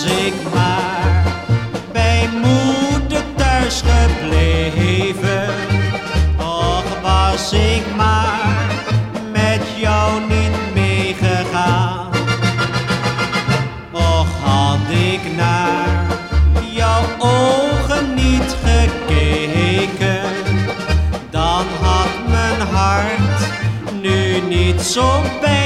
was ik maar bij moeder thuis gebleven. Och was ik maar met jou niet meegegaan. Och had ik naar jouw ogen niet gekeken, dan had mijn hart nu niet zo bij.